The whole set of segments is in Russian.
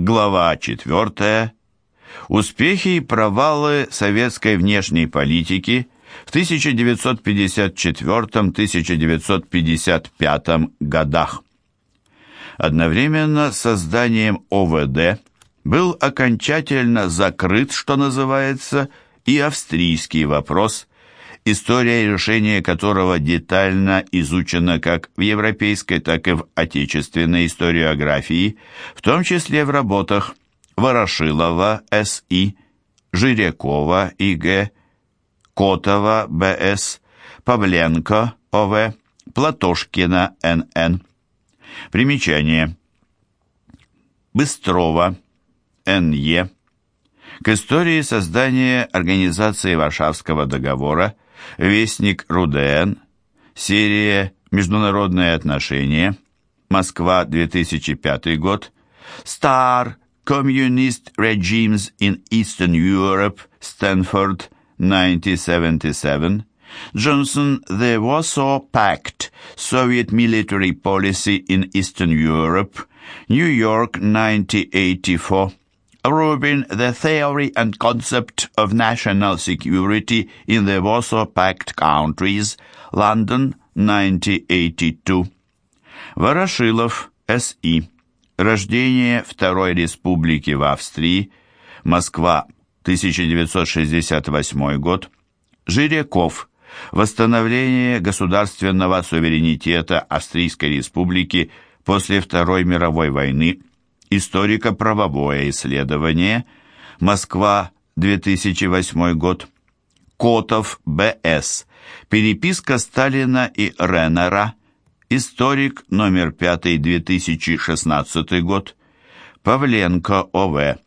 Глава 4. Успехи и провалы советской внешней политики в 1954-1955 годах. Одновременно с созданием ОВД был окончательно закрыт, что называется, и австрийский вопрос, история решения которого детально изучена как в европейской, так и в отечественной историографии, в том числе в работах Ворошилова С.И., Жирякова И.Г., Котова Б.С., Павленко О.В., Платошкина Н.Н. Примечание. Быстрова Н.Е. К истории создания Организации Варшавского договора Вестник РУДН, серия «Международные отношения», Москва, 2005 год, Star Communist Regimes in Eastern Europe, Stanford, 1977, Johnson, The Warsaw Pact, Soviet Military Policy in Eastern Europe, New York, 1984, Rubin, The Theory and Concept of National Security in the Warsaw Pact Countries, London, 1982. Ворошилов, С.И. Рождение Второй Республики в Австрии, Москва, 1968 год. Жиряков. Восстановление государственного суверенитета Австрийской Республики после Второй мировой войны Историко-правовое исследование. Москва, 2008 год. Котов, Б.С. Переписка Сталина и Реннера. Историк, номер 5, 2016 год. Павленко, О.В.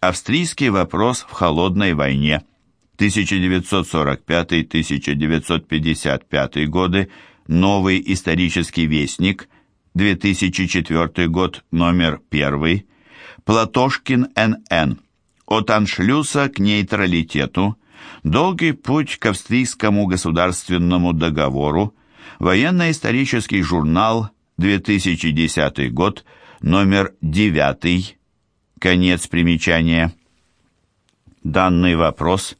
Австрийский вопрос в холодной войне. 1945-1955 годы. Новый исторический вестник. 2004 год, номер 1, Платошкин Н.Н. От аншлюса к нейтралитету, долгий путь к австрийскому государственному договору, военно-исторический журнал, 2010 год, номер 9, конец примечания. Данный вопрос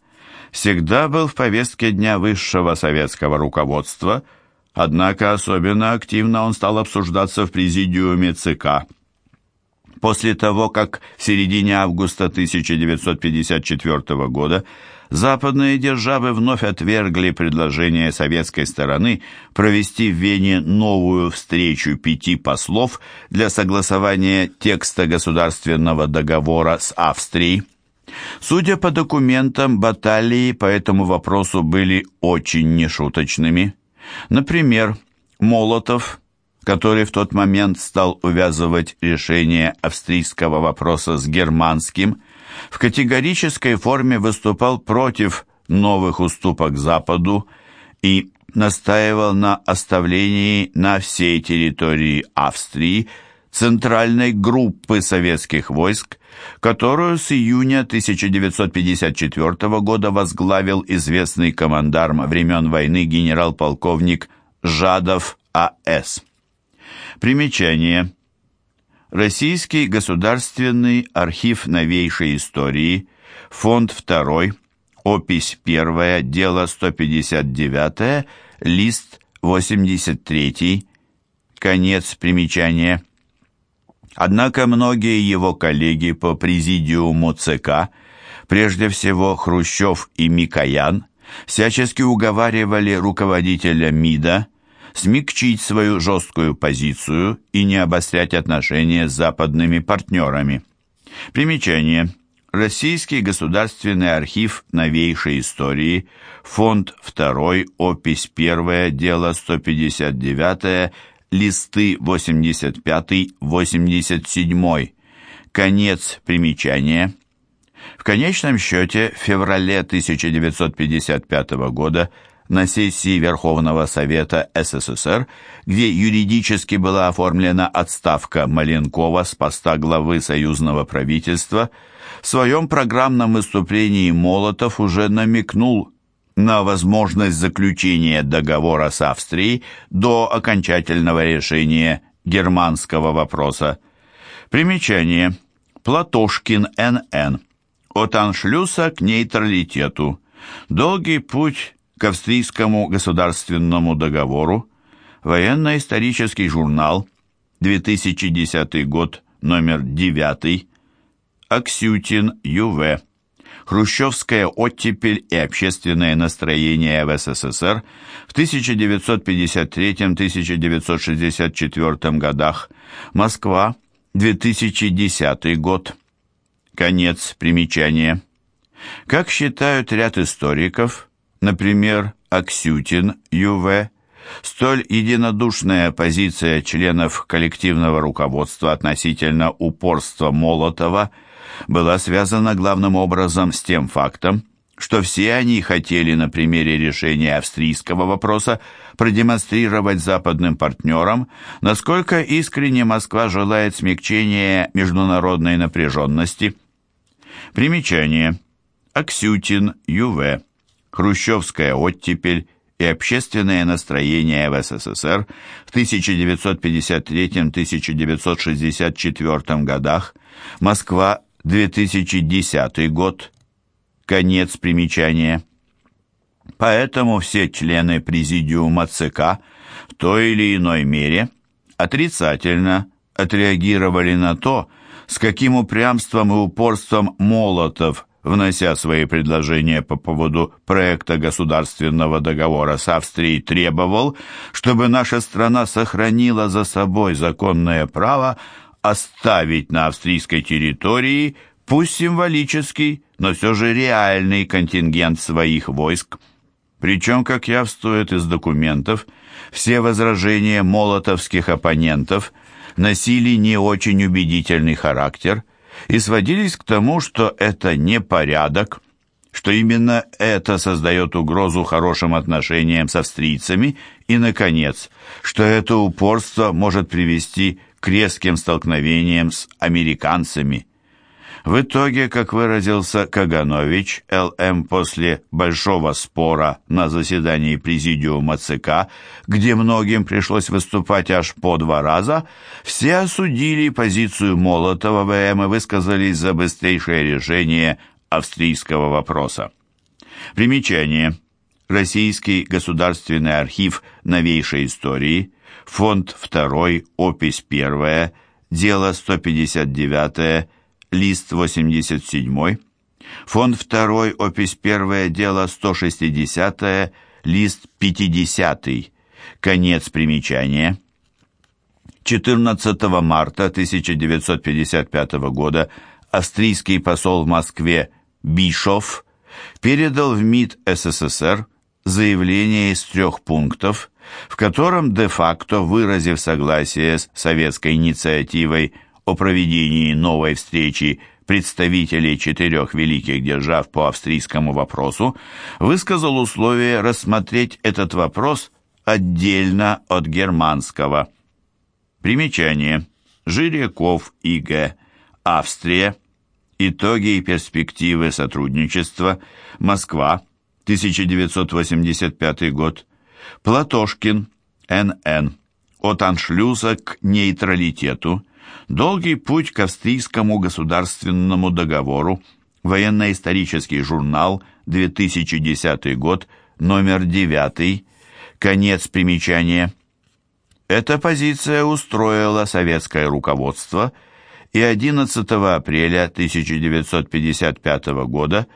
всегда был в повестке дня высшего советского руководства – Однако особенно активно он стал обсуждаться в президиуме ЦК. После того, как в середине августа 1954 года западные державы вновь отвергли предложение советской стороны провести в Вене новую встречу пяти послов для согласования текста государственного договора с Австрией. Судя по документам, баталии по этому вопросу были очень нешуточными. Например, Молотов, который в тот момент стал увязывать решение австрийского вопроса с германским, в категорической форме выступал против новых уступок Западу и настаивал на оставлении на всей территории Австрии центральной группы советских войск, которую с июня 1954 года возглавил известный командарм времен войны генерал-полковник Жадов А.С. Примечание. Российский государственный архив новейшей истории, фонд 2, опись 1, дело 159, лист 83, конец примечания. Однако многие его коллеги по президиуму ЦК, прежде всего Хрущев и Микоян, всячески уговаривали руководителя МИДа смягчить свою жесткую позицию и не обострять отношения с западными партнерами. Примечание. Российский государственный архив новейшей истории, фонд 2, опись 1, дело 159, листы 85-87. Конец примечания. В конечном счете, в феврале 1955 года на сессии Верховного Совета СССР, где юридически была оформлена отставка Маленкова с поста главы союзного правительства, в своем программном выступлении Молотов уже намекнул на возможность заключения договора с Австрией до окончательного решения германского вопроса. Примечание. Платошкин Н.Н. От аншлюса к нейтралитету. Долгий путь к австрийскому государственному договору. Военно-исторический журнал. 2010 год, номер 9. Аксютин Ю.В. Хрущевская оттепель и общественное настроение в СССР в 1953-1964 годах. Москва, 2010 год. Конец примечания. Как считают ряд историков, например, Аксютин, Ю.В., столь единодушная позиция членов коллективного руководства относительно упорства Молотова – была связана главным образом с тем фактом, что все они хотели на примере решения австрийского вопроса продемонстрировать западным партнерам, насколько искренне Москва желает смягчения международной напряженности. Примечание. Аксютин, Ю.В. Хрущевская оттепель и общественное настроение в СССР в 1953-1964 годах, Москва, 2010 год. Конец примечания. Поэтому все члены президиума ЦК в той или иной мере отрицательно отреагировали на то, с каким упрямством и упорством Молотов, внося свои предложения по поводу проекта государственного договора с Австрией, требовал, чтобы наша страна сохранила за собой законное право оставить на австрийской территории, пусть символический, но все же реальный контингент своих войск. Причем, как явствует из документов, все возражения молотовских оппонентов носили не очень убедительный характер и сводились к тому, что это не порядок, что именно это создает угрозу хорошим отношениям с австрийцами и, наконец, что это упорство может привести к резким столкновениям с американцами. В итоге, как выразился Каганович, ЛМ после большого спора на заседании президиума ЦК, где многим пришлось выступать аж по два раза, все осудили позицию Молотова ВМ и высказались за быстрейшее решение австрийского вопроса. Примечание. Российский государственный архив новейшей истории – фонд 2, опись 1, дело 159, лист 87, фонд 2, опись 1, дело 160, лист 50, конец примечания. 14 марта 1955 года австрийский посол в Москве Бишов передал в МИД СССР заявление из трех пунктов, в котором де-факто, выразив согласие с советской инициативой о проведении новой встречи представителей четырех великих держав по австрийскому вопросу, высказал условие рассмотреть этот вопрос отдельно от германского. Примечание. Жиряков И.Г. Австрия. Итоги и перспективы сотрудничества. Москва. 1985 год. Платошкин, Н.Н. От аншлюза к нейтралитету. Долгий путь к австрийскому государственному договору. Военно-исторический журнал, 2010 год, номер 9. Конец примечания. Эта позиция устроила советское руководство, и 11 апреля 1955 года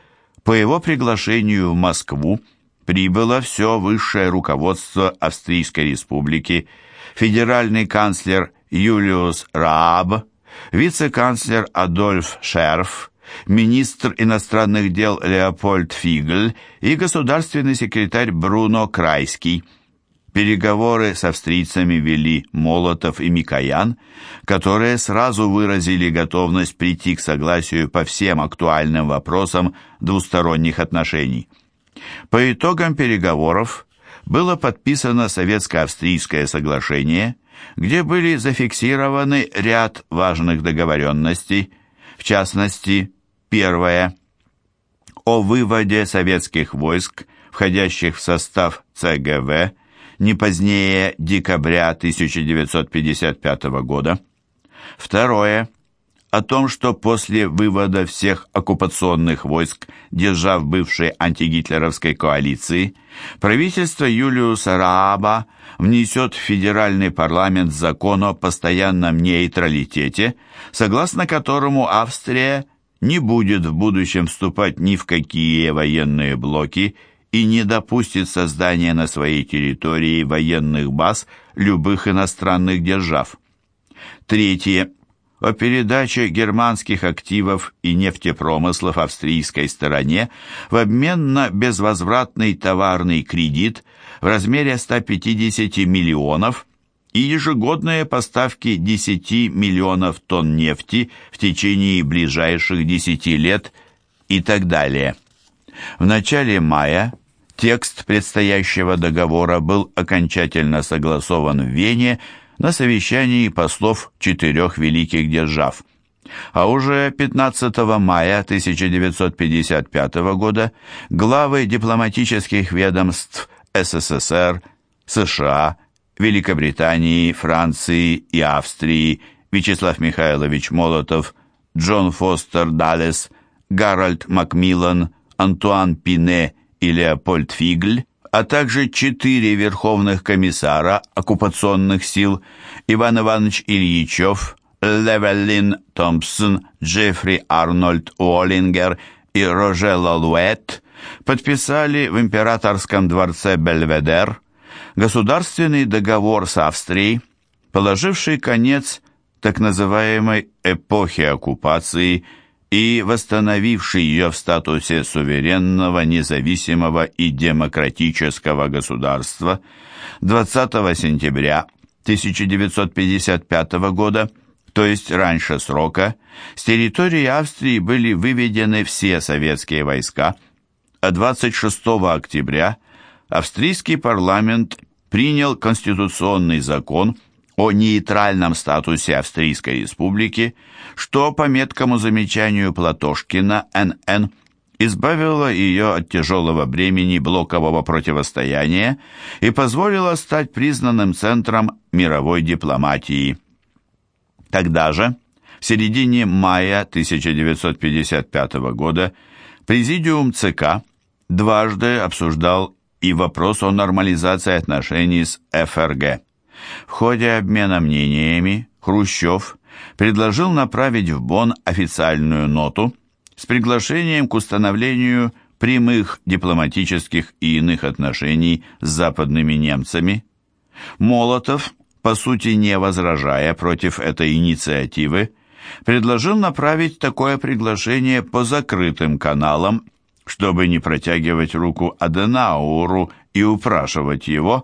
по его приглашению в Москву прибыло все высшее руководство Австрийской республики, федеральный канцлер Юлиус Рааб, вице-канцлер Адольф Шерф, министр иностранных дел Леопольд Фигль и государственный секретарь Бруно Крайский. Переговоры с австрийцами вели Молотов и Микоян, которые сразу выразили готовность прийти к согласию по всем актуальным вопросам двусторонних отношений. По итогам переговоров было подписано Советско-Австрийское соглашение, где были зафиксированы ряд важных договоренностей, в частности, первое – о выводе советских войск, входящих в состав ЦГВ, не позднее декабря 1955 года. Второе – о том, что после вывода всех оккупационных войск держав бывшей антигитлеровской коалиции, правительство Юлиуса Рааба внесет в федеральный парламент закон о постоянном нейтралитете, согласно которому Австрия не будет в будущем вступать ни в какие военные блоки и не допустит создания на своей территории военных баз любых иностранных держав. Третье. О передаче германских активов и нефтепромыслов австрийской стороне в обмен на безвозвратный товарный кредит в размере 150 миллионов и ежегодные поставки 10 миллионов тонн нефти в течение ближайших 10 лет и так далее. В начале мая Текст предстоящего договора был окончательно согласован в Вене на совещании послов четырех великих держав. А уже 15 мая 1955 года главы дипломатических ведомств СССР, США, Великобритании, Франции и Австрии Вячеслав Михайлович Молотов, Джон Фостер Даллес, Гарольд Макмиллан, Антуан Пине и Леопольд Фигль, а также четыре верховных комиссара оккупационных сил Иван Иванович Ильичев, Левелин Томпсон, Джеффри Арнольд Уоллингер и Роже Лалуэт подписали в императорском дворце Бельведер государственный договор с Австрией, положивший конец так называемой эпохе оккупации – и восстановивший ее в статусе суверенного, независимого и демократического государства. 20 сентября 1955 года, то есть раньше срока, с территории Австрии были выведены все советские войска, а 26 октября австрийский парламент принял конституционный закон о нейтральном статусе Австрийской республики, что, по меткому замечанию Платошкина, НН, избавило ее от тяжелого бремени блокового противостояния и позволило стать признанным центром мировой дипломатии. Тогда же, в середине мая 1955 года, Президиум ЦК дважды обсуждал и вопрос о нормализации отношений с ФРГ. В ходе обмена мнениями Хрущев предложил направить в Бонн официальную ноту с приглашением к установлению прямых дипломатических и иных отношений с западными немцами. Молотов, по сути не возражая против этой инициативы, предложил направить такое приглашение по закрытым каналам, чтобы не протягивать руку Аденауру и упрашивать его,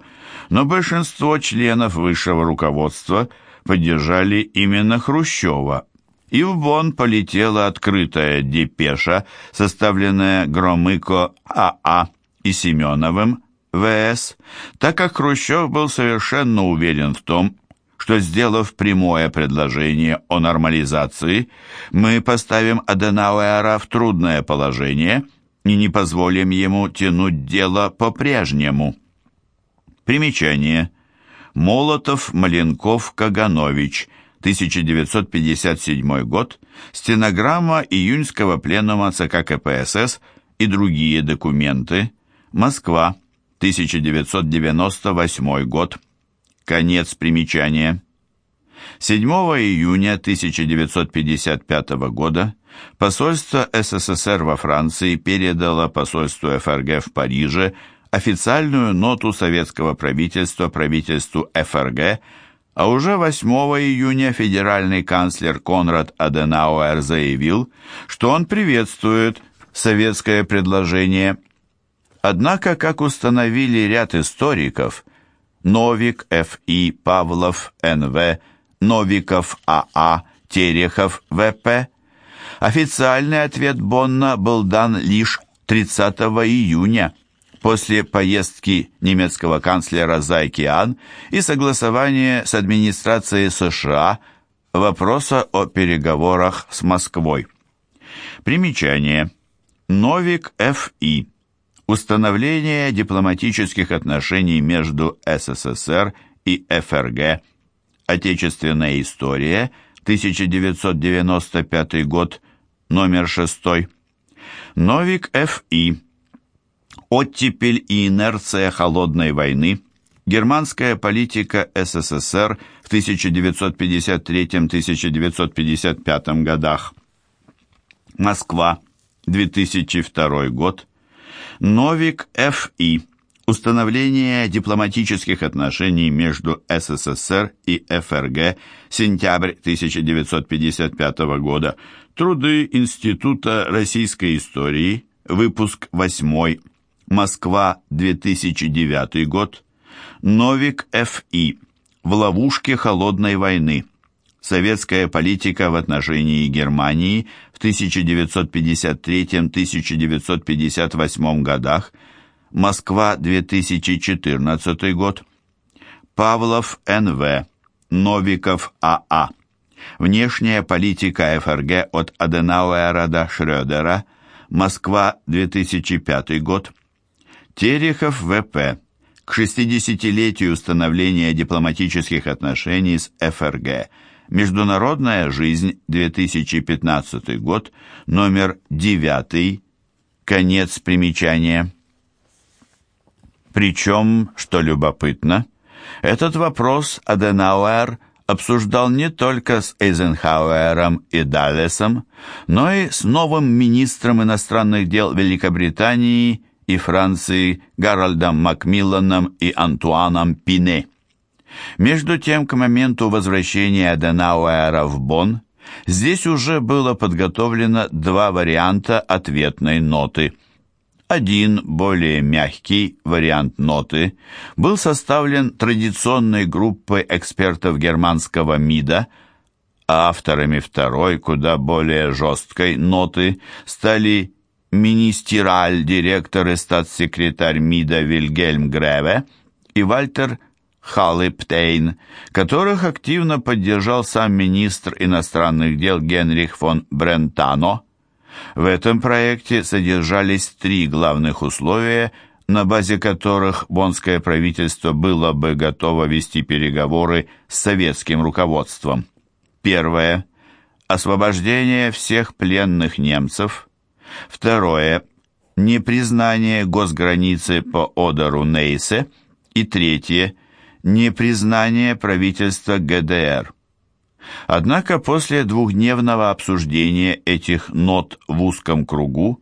но большинство членов высшего руководства поддержали именно Хрущева, и в Бонн полетела открытая депеша, составленная Громыко АА и Семеновым ВС, так как Хрущев был совершенно уверен в том, что, сделав прямое предложение о нормализации, мы поставим Аденауэра в трудное положение – и не позволим ему тянуть дело по-прежнему. Примечание. Молотов, Маленков, Каганович, 1957 год, стенограмма июньского пленума ЦК КПСС и другие документы, Москва, 1998 год, конец примечания. 7 июня 1955 года посольство СССР во Франции передало посольству ФРГ в Париже официальную ноту советского правительства правительству ФРГ, а уже 8 июня федеральный канцлер Конрад Аденауэр заявил, что он приветствует советское предложение. Однако, как установили ряд историков, Новик, Ф.И., Павлов, Н.В., Новиков А.А., Терехов В.П. Официальный ответ Бонна был дан лишь 30 июня, после поездки немецкого канцлера за океан и согласования с администрацией США вопроса о переговорах с Москвой. Примечание. Новик Ф.И. Установление дипломатических отношений между СССР и ФРГ – Отечественная история, 1995 год, номер 6. Новик Ф.И. Оттепель и инерция холодной войны. Германская политика СССР в 1953-1955 годах. Москва, 2002 год. Новик Ф.И. Установление дипломатических отношений между СССР и ФРГ, сентябрь 1955 года. Труды Института российской истории, выпуск 8, Москва, 2009 год. Новик Ф.И. В ловушке холодной войны. Советская политика в отношении Германии в 1953-1958 годах. Москва, 2014 год. Павлов Н.В. Новиков А.А. Внешняя политика ФРГ от Аденауэра до Шрёдера. Москва, 2005 год. Терехов В.П. К 60-летию установления дипломатических отношений с ФРГ. Международная жизнь, 2015 год, номер 9, конец примечания. Причем, что любопытно, этот вопрос Аденауэр обсуждал не только с Эйзенхауэром и Даллесом, но и с новым министром иностранных дел Великобритании и Франции Гарольдом Макмилланом и Антуаном Пине. Между тем, к моменту возвращения Аденауэра в Бонн, здесь уже было подготовлено два варианта ответной ноты – один, более мягкий вариант ноты, был составлен традиционной группой экспертов германского МИДа, а авторами второй, куда более жесткой ноты стали министераль, директор и статс-секретарь МИДа Вильгельм Греве и Вальтер Халлиптейн, которых активно поддержал сам министр иностранных дел Генрих фон Брентано – в этом проекте содержались три главных условия, на базе которых боннское правительство было бы готово вести переговоры с советским руководством. Первое. Освобождение всех пленных немцев. Второе. Непризнание госграницы по Одеру Нейсе. И третье. Непризнание правительства ГДР. Однако после двухдневного обсуждения этих нот в узком кругу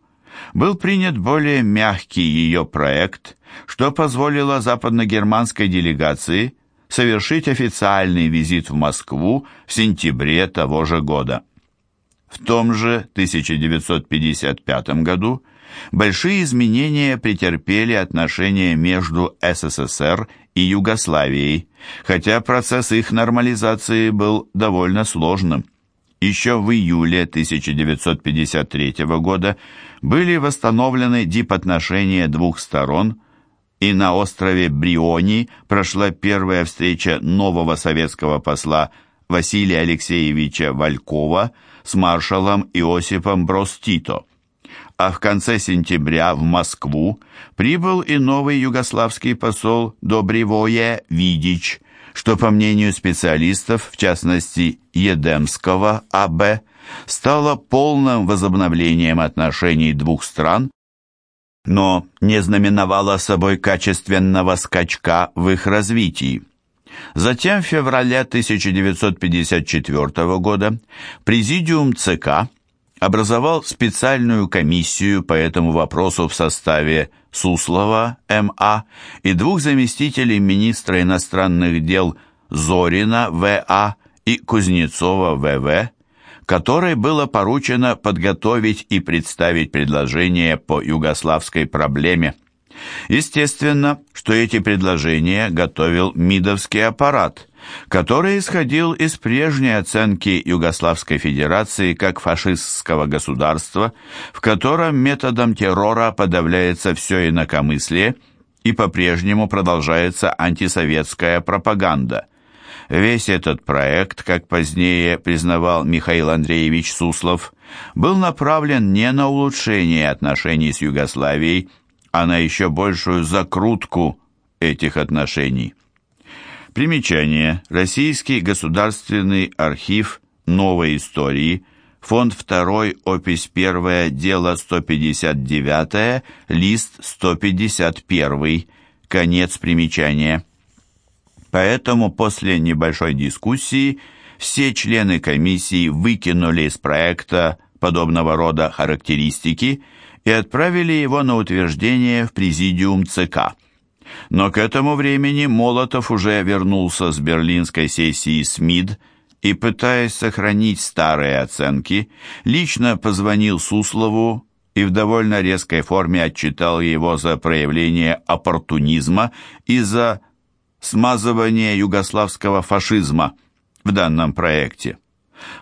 был принят более мягкий ее проект, что позволило западногерманской делегации совершить официальный визит в Москву в сентябре того же года. В том же 1955 году большие изменения претерпели отношения между СССР и Югославией, хотя процесс их нормализации был довольно сложным. Еще в июле 1953 года были восстановлены дипотношения двух сторон, и на острове Бриони прошла первая встреча нового советского посла Василия Алексеевича Валькова с маршалом Иосипом Брос-Тито а в конце сентября в Москву прибыл и новый югославский посол Добривое Видич, что, по мнению специалистов, в частности Едемского А.Б., стало полным возобновлением отношений двух стран, но не знаменовало собой качественного скачка в их развитии. Затем в феврале 1954 года Президиум ЦК образовал специальную комиссию по этому вопросу в составе Суслова М.А. и двух заместителей министра иностранных дел Зорина В.А. и Кузнецова В.В., которой было поручено подготовить и представить предложения по югославской проблеме. Естественно, что эти предложения готовил МИДовский аппарат, который исходил из прежней оценки Югославской Федерации как фашистского государства, в котором методом террора подавляется все инакомыслие и по-прежнему продолжается антисоветская пропаганда. Весь этот проект, как позднее признавал Михаил Андреевич Суслов, был направлен не на улучшение отношений с Югославией, а на еще большую закрутку этих отношений. Примечание. Российский государственный архив новой истории, фонд 2, опись 1, дело 159, лист 151, конец примечания. Поэтому после небольшой дискуссии все члены комиссии выкинули из проекта подобного рода характеристики и отправили его на утверждение в президиум ЦК. Но к этому времени Молотов уже вернулся с берлинской сессии СМИД и, пытаясь сохранить старые оценки, лично позвонил Суслову и в довольно резкой форме отчитал его за проявление оппортунизма и за смазывание югославского фашизма в данном проекте.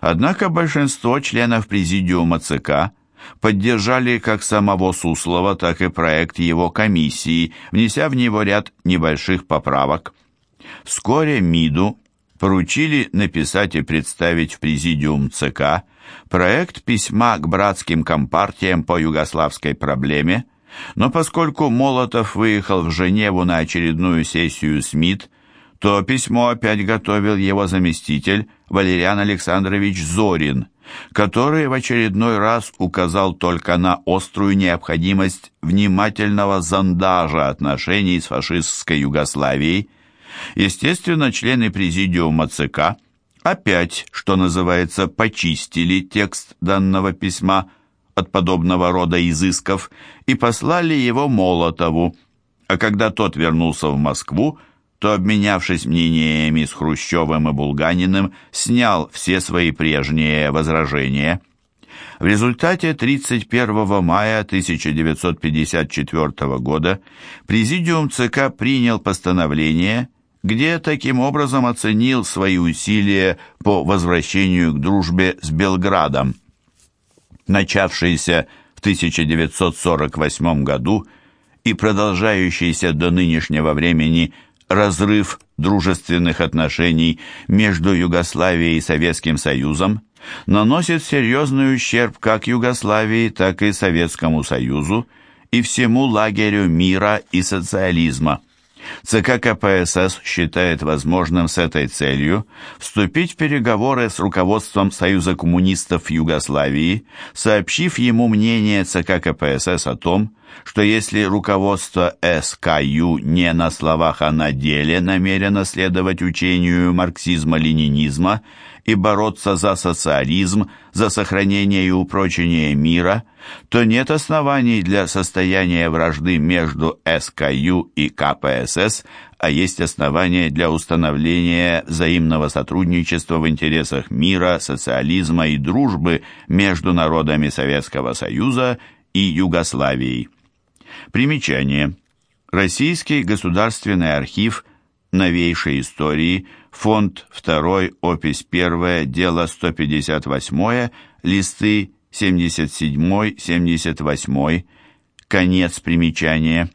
Однако большинство членов президиума ЦК поддержали как самого Суслова, так и проект его комиссии, внеся в него ряд небольших поправок. Вскоре МИДу поручили написать и представить в президиум ЦК проект письма к братским компартиям по югославской проблеме, но поскольку Молотов выехал в Женеву на очередную сессию СМИТ, то письмо опять готовил его заместитель Валериан Александрович Зорин, который в очередной раз указал только на острую необходимость внимательного зондажа отношений с фашистской Югославией. Естественно, члены президиума ЦК опять, что называется, почистили текст данного письма от подобного рода изысков и послали его Молотову, а когда тот вернулся в Москву, то, обменявшись мнениями с Хрущевым и Булганиным, снял все свои прежние возражения. В результате 31 мая 1954 года Президиум ЦК принял постановление, где таким образом оценил свои усилия по возвращению к дружбе с Белградом. Начавшийся в 1948 году и продолжающийся до нынешнего времени – разрыв дружественных отношений между Югославией и Советским Союзом наносит серьезный ущерб как Югославии, так и Советскому Союзу и всему лагерю мира и социализма. ЦК КПСС считает возможным с этой целью вступить в переговоры с руководством Союза коммунистов Югославии, сообщив ему мнение ЦК КПСС о том, что если руководство СКЮ не на словах, а на деле намерено следовать учению марксизма-ленинизма и бороться за социализм, за сохранение и упрочение мира, то нет оснований для состояния вражды между СКЮ и КПСС, а есть основания для установления взаимного сотрудничества в интересах мира, социализма и дружбы между народами Советского Союза и Югославией. Примечание. Российский государственный архив новейшей истории, фонд 2, опись 1, дело 158, листы 77-78, конец примечания.